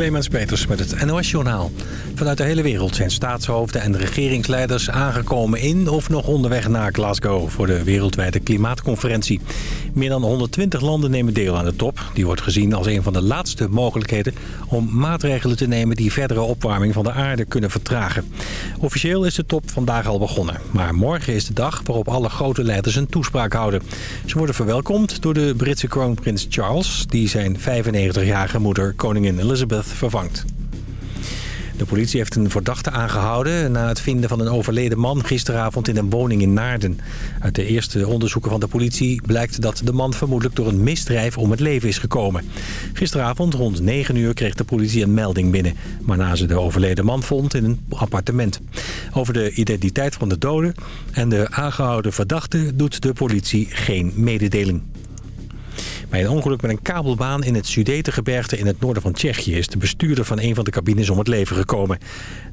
Clemens Peters met het NOS-journaal. Vanuit de hele wereld zijn staatshoofden en regeringsleiders aangekomen in of nog onderweg naar Glasgow voor de wereldwijde klimaatconferentie. Meer dan 120 landen nemen deel aan de top. Die wordt gezien als een van de laatste mogelijkheden om maatregelen te nemen die verdere opwarming van de aarde kunnen vertragen. Officieel is de top vandaag al begonnen, maar morgen is de dag waarop alle grote leiders een toespraak houden. Ze worden verwelkomd door de Britse kroonprins Charles, die zijn 95-jarige moeder koningin Elizabeth vervangt. De politie heeft een verdachte aangehouden na het vinden van een overleden man gisteravond in een woning in Naarden. Uit de eerste onderzoeken van de politie blijkt dat de man vermoedelijk door een misdrijf om het leven is gekomen. Gisteravond rond 9 uur kreeg de politie een melding binnen, waarna ze de overleden man vond in een appartement. Over de identiteit van de doden en de aangehouden verdachte doet de politie geen mededeling. Bij een ongeluk met een kabelbaan in het Sudetengebergte in het noorden van Tsjechië... is de bestuurder van een van de cabines om het leven gekomen.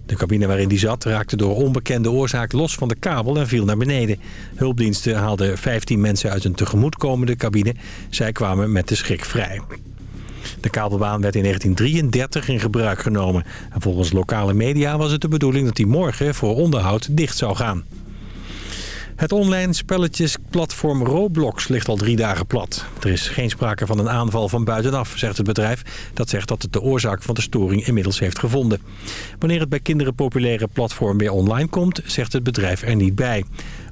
De cabine waarin die zat raakte door onbekende oorzaak los van de kabel en viel naar beneden. Hulpdiensten haalden 15 mensen uit een tegemoetkomende cabine. Zij kwamen met de schrik vrij. De kabelbaan werd in 1933 in gebruik genomen. En volgens lokale media was het de bedoeling dat die morgen voor onderhoud dicht zou gaan. Het online spelletjesplatform Roblox ligt al drie dagen plat. Er is geen sprake van een aanval van buitenaf, zegt het bedrijf. Dat zegt dat het de oorzaak van de storing inmiddels heeft gevonden. Wanneer het bij kinderen populaire platform weer online komt, zegt het bedrijf er niet bij.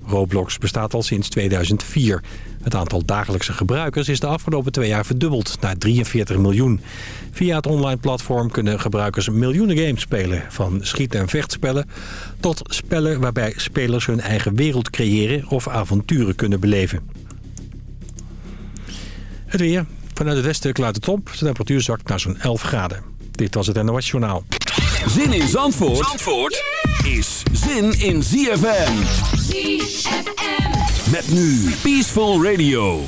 Roblox bestaat al sinds 2004. Het aantal dagelijkse gebruikers is de afgelopen twee jaar verdubbeld naar 43 miljoen. Via het online platform kunnen gebruikers miljoenen games spelen. Van schiet- en vechtspellen tot spellen waarbij spelers hun eigen wereld creëren of avonturen kunnen beleven. Het weer. Vanuit het westen klaart het op. De temperatuur zakt naar zo'n 11 graden. Dit was het NOS Journaal. Zin in Zandvoort, Zandvoort is zin in ZFM. ZFM. Met nu Peaceful Radio.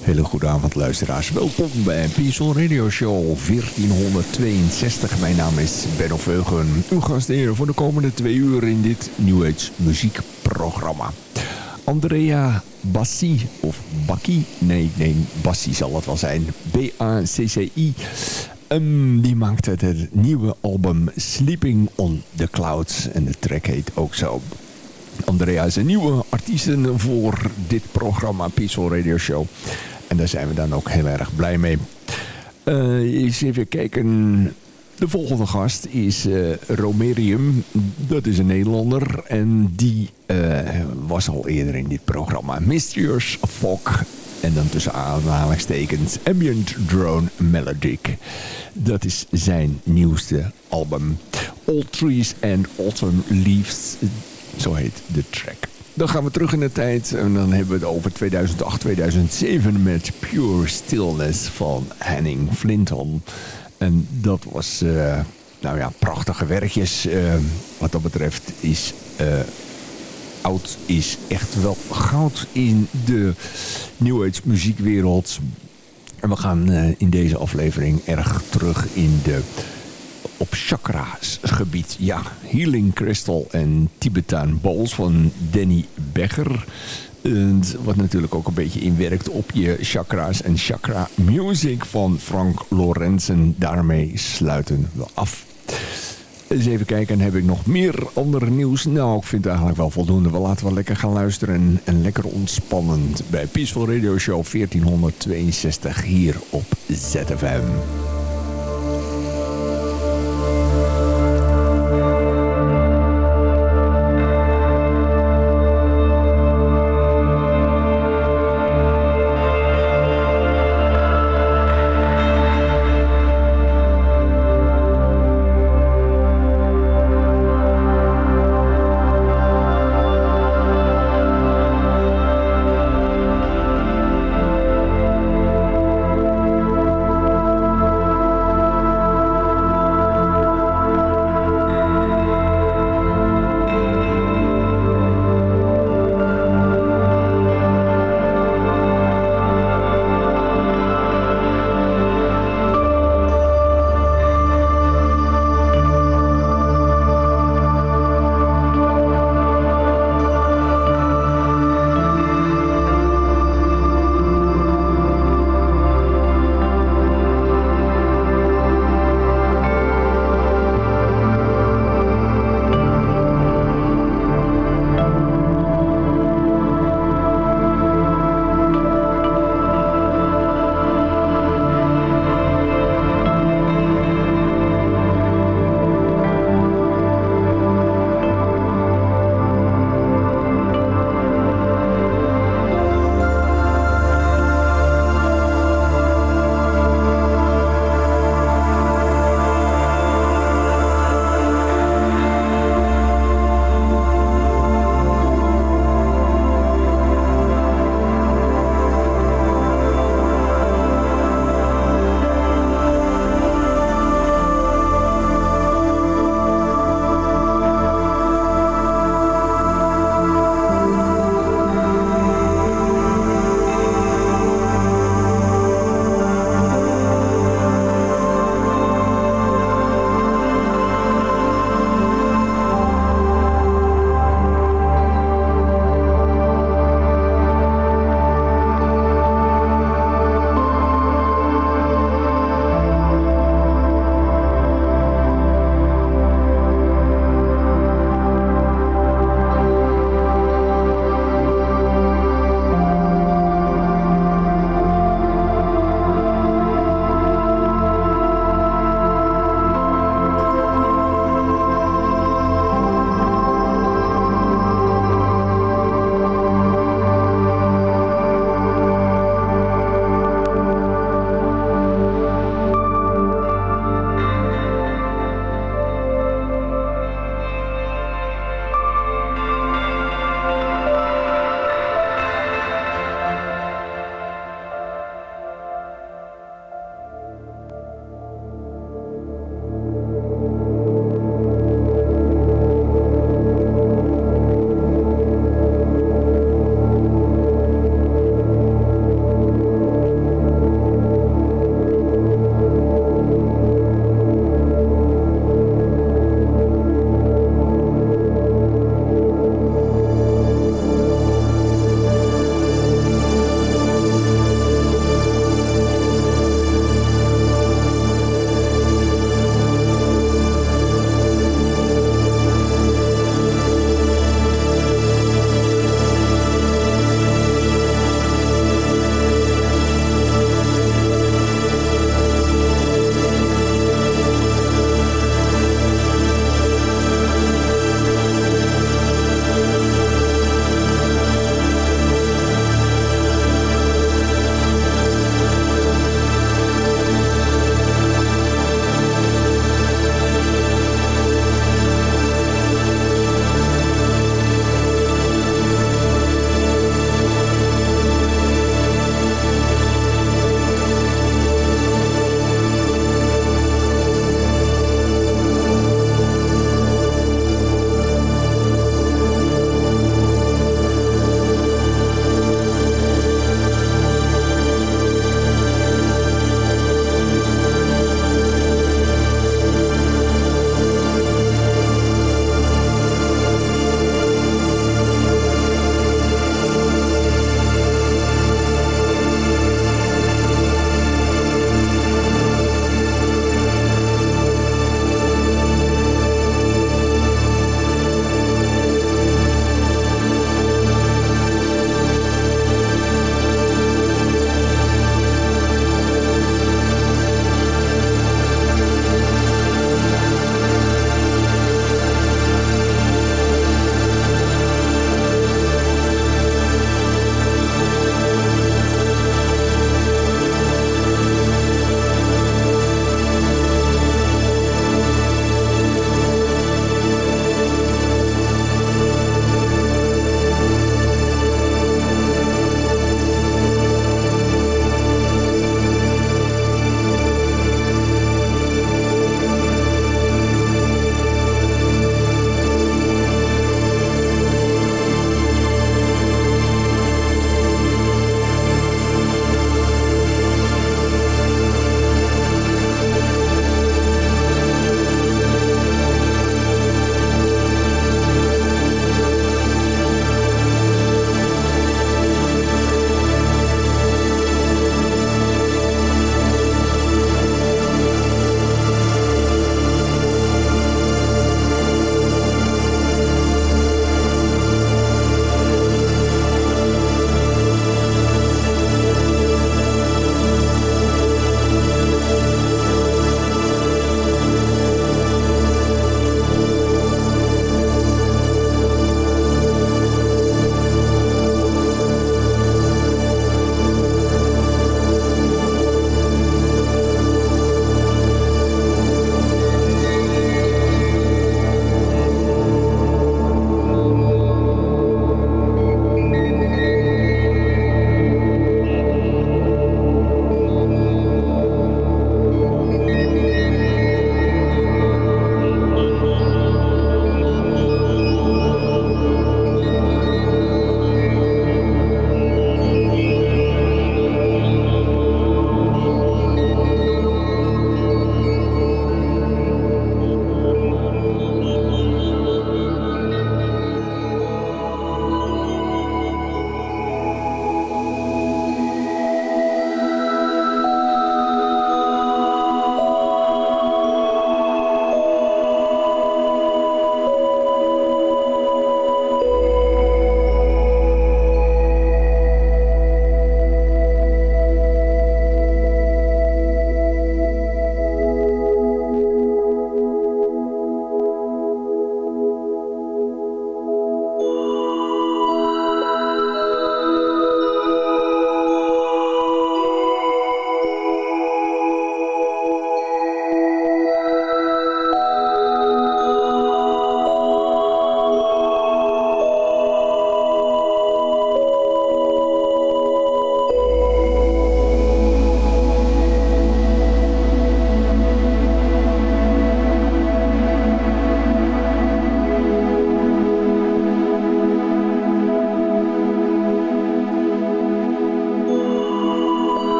Hele goede avond luisteraars. Welkom bij Peaceful Radio Show 1462. Mijn naam is Benno Veugen. Uw gastheer voor de komende twee uur in dit New Age muziekprogramma. Andrea Bassi, of Bakki, nee, nee, Bassi zal het wel zijn. B-A-C-C-I. Um, die maakte het nieuwe album Sleeping on the Clouds. En de track heet ook zo. Andrea is een nieuwe artiesten voor dit programma Peaceful Radio Show. En daar zijn we dan ook heel erg blij mee. Uh, eens even kijken. De volgende gast is uh, Romerium. Dat is een Nederlander. En die uh, was al eerder in dit programma. Mysterious Fog. En dan tussen aanhalingstekens Ambient Drone Melodic. Dat is zijn nieuwste album. All Trees and Autumn Leaves. Zo heet de track. Dan gaan we terug in de tijd en dan hebben we het over 2008, 2007 met Pure Stillness van Henning Flinton. En dat was, uh, nou ja, prachtige werkjes. Uh, wat dat betreft is uh, oud is echt wel goud in de New Age muziekwereld. En we gaan in deze aflevering erg terug in de op chakra's gebied. Ja, Healing Crystal en Tibetan Bowls van Danny Becker. En wat natuurlijk ook een beetje inwerkt op je chakra's en chakra music van Frank Lorenzen. Daarmee sluiten we af. Eens even kijken, heb ik nog meer andere nieuws? Nou, ik vind het eigenlijk wel voldoende. We laten wel lekker gaan luisteren en lekker ontspannend bij Peaceful Radio Show 1462 hier op ZFM.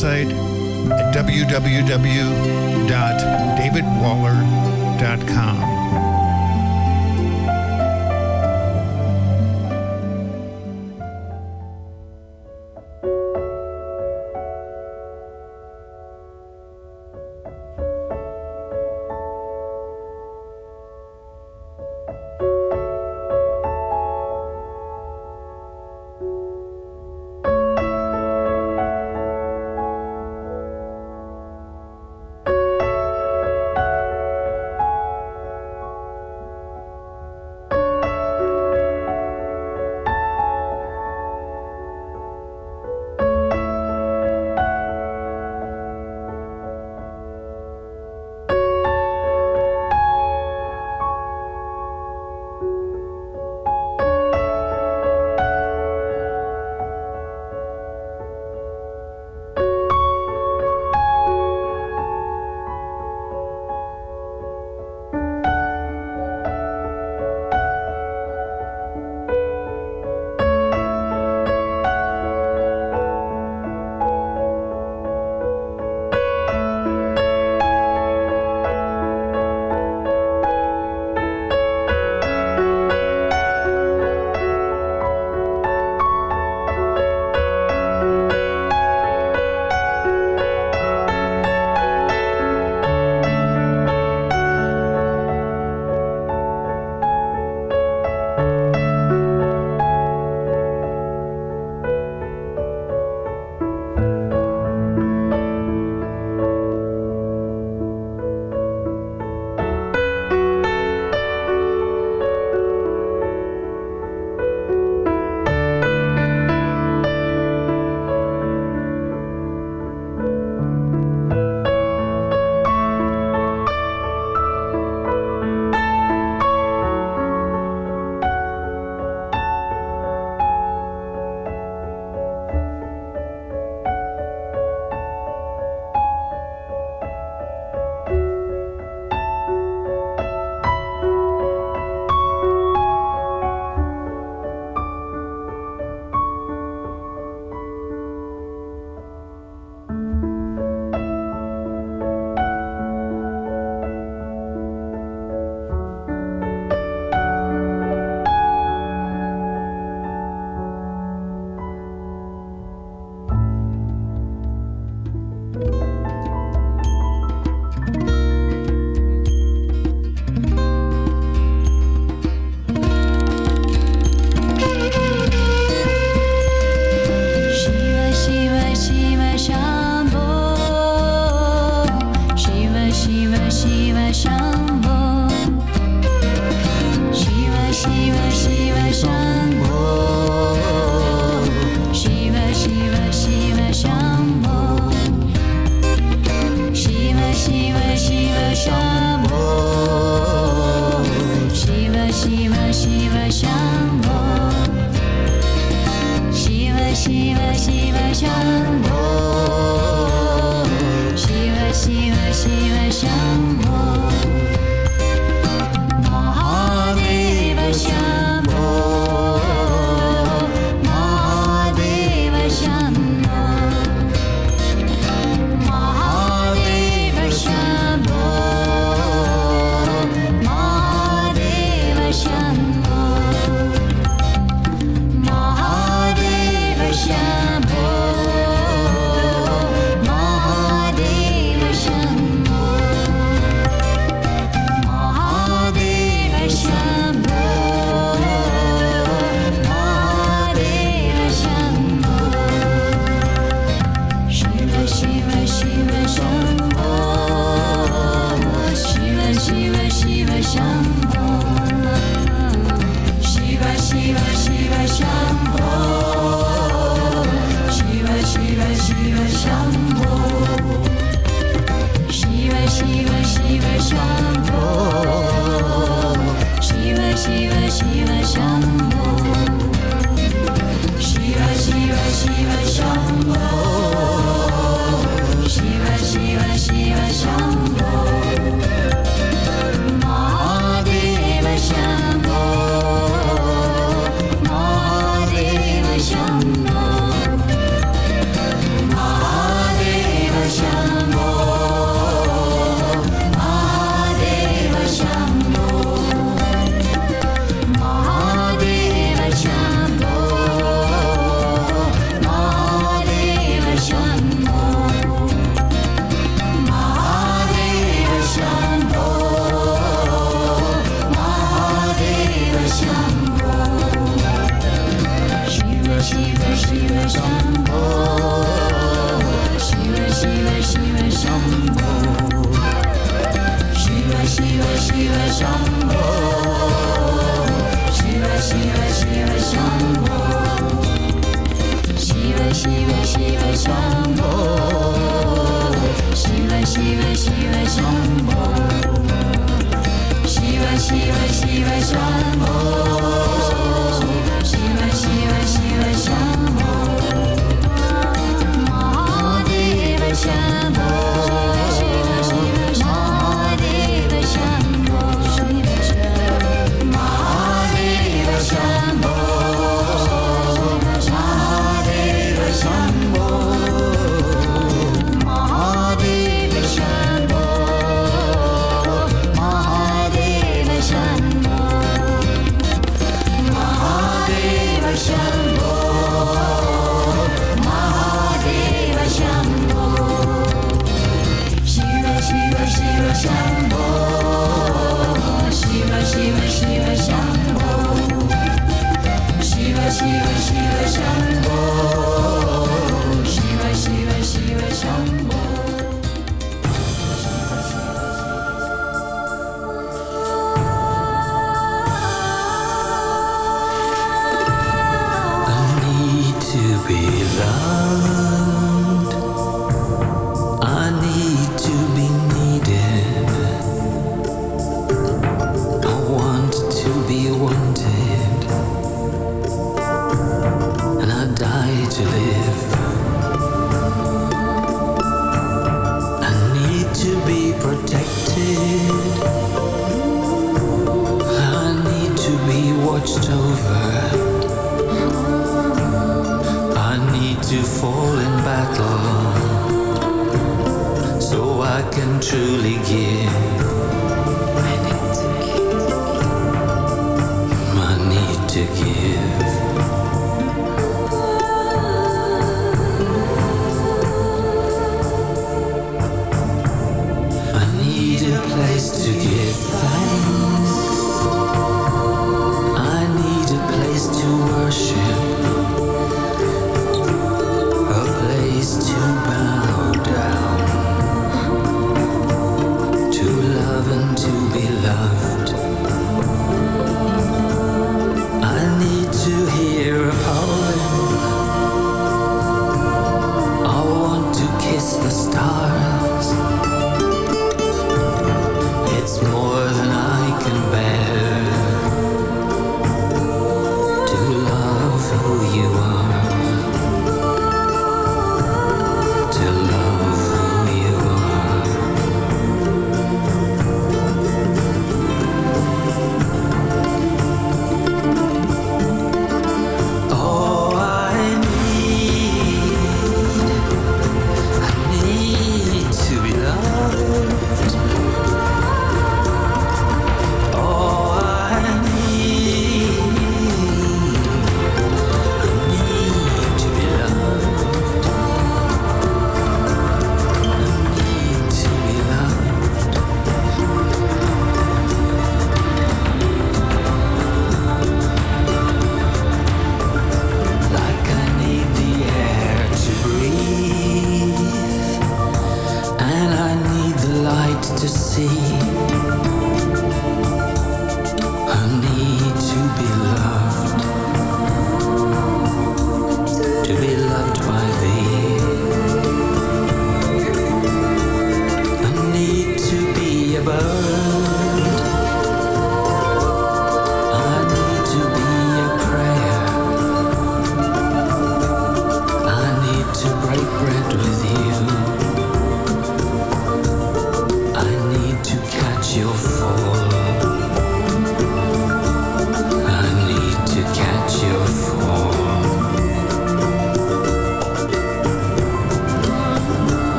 Website at www.davidwaller.com.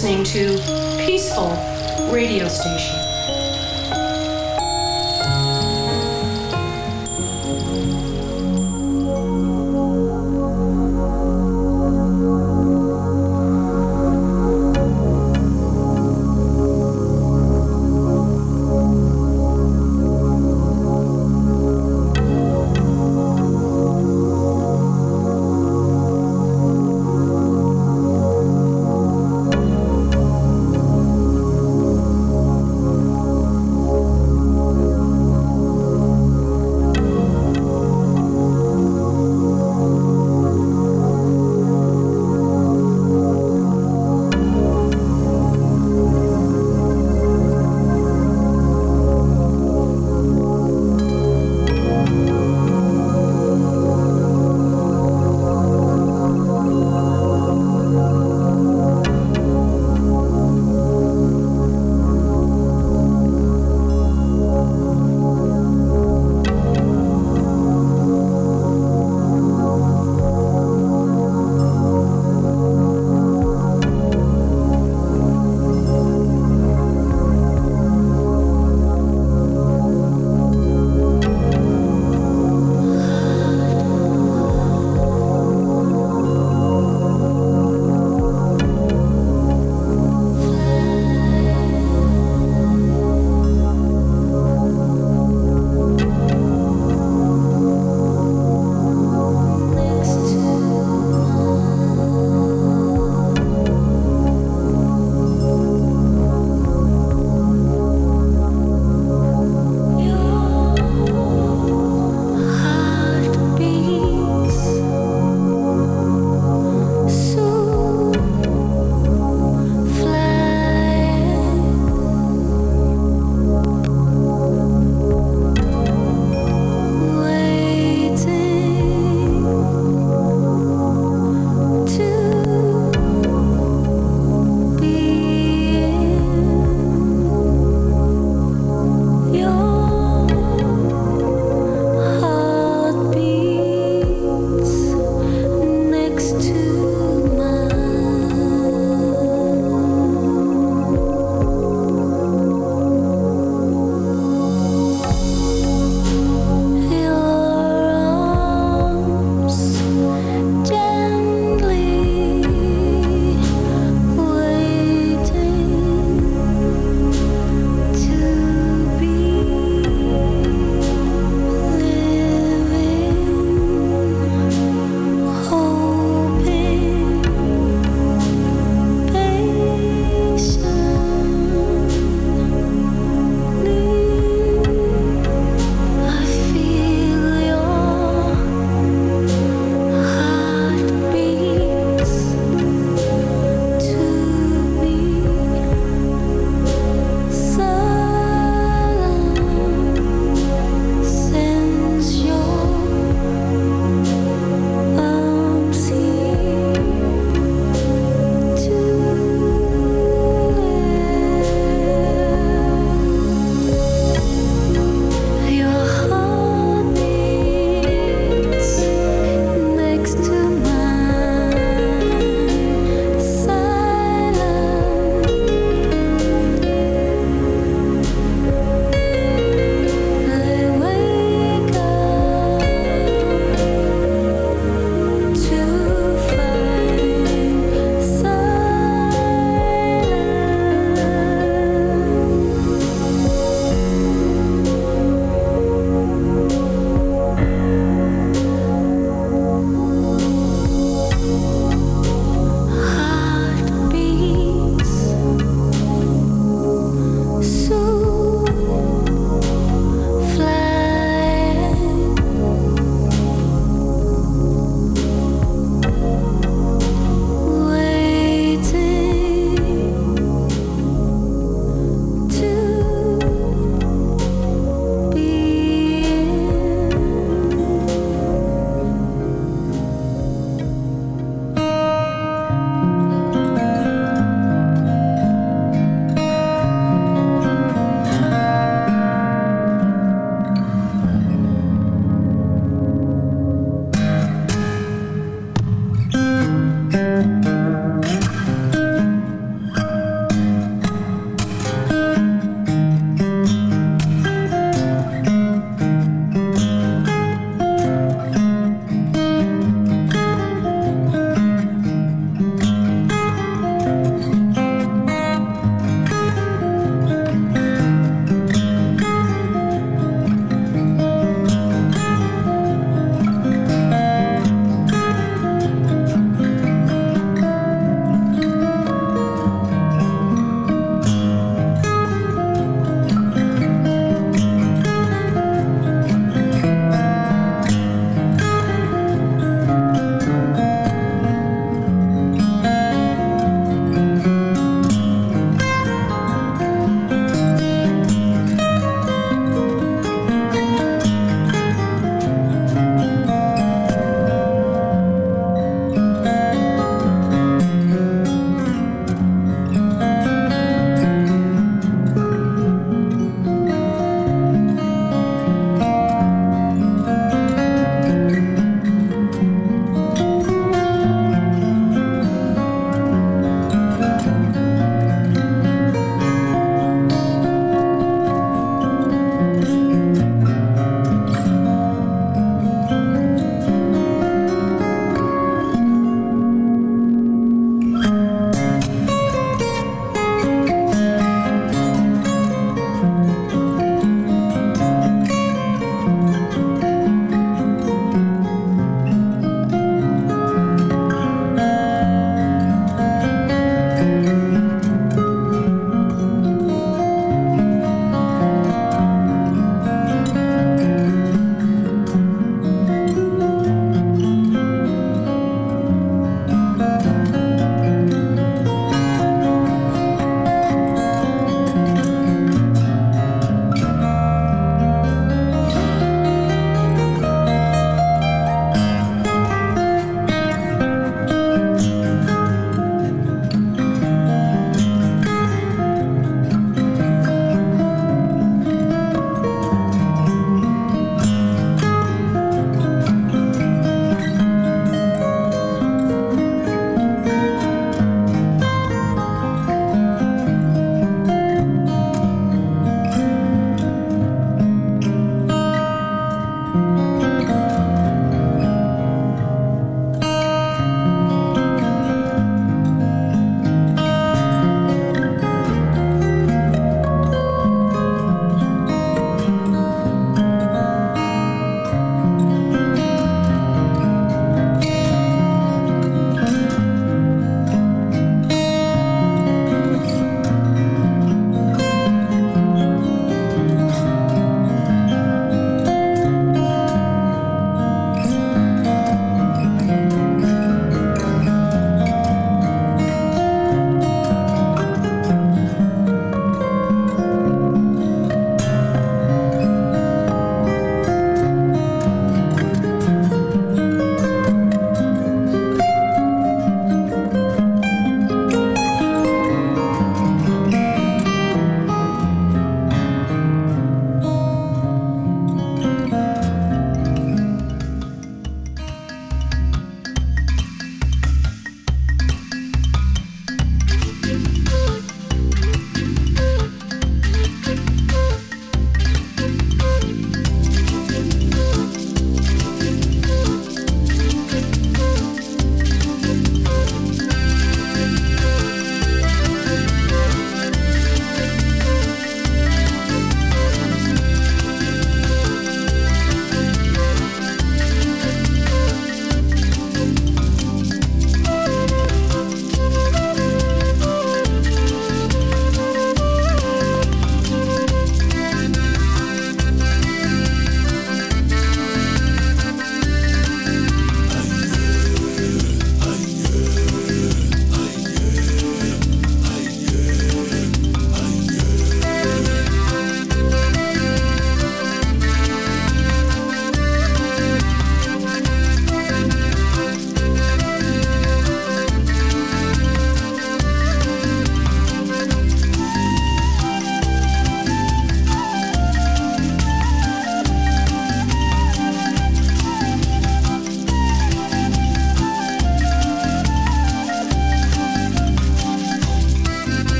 listening to Peaceful Radio Station.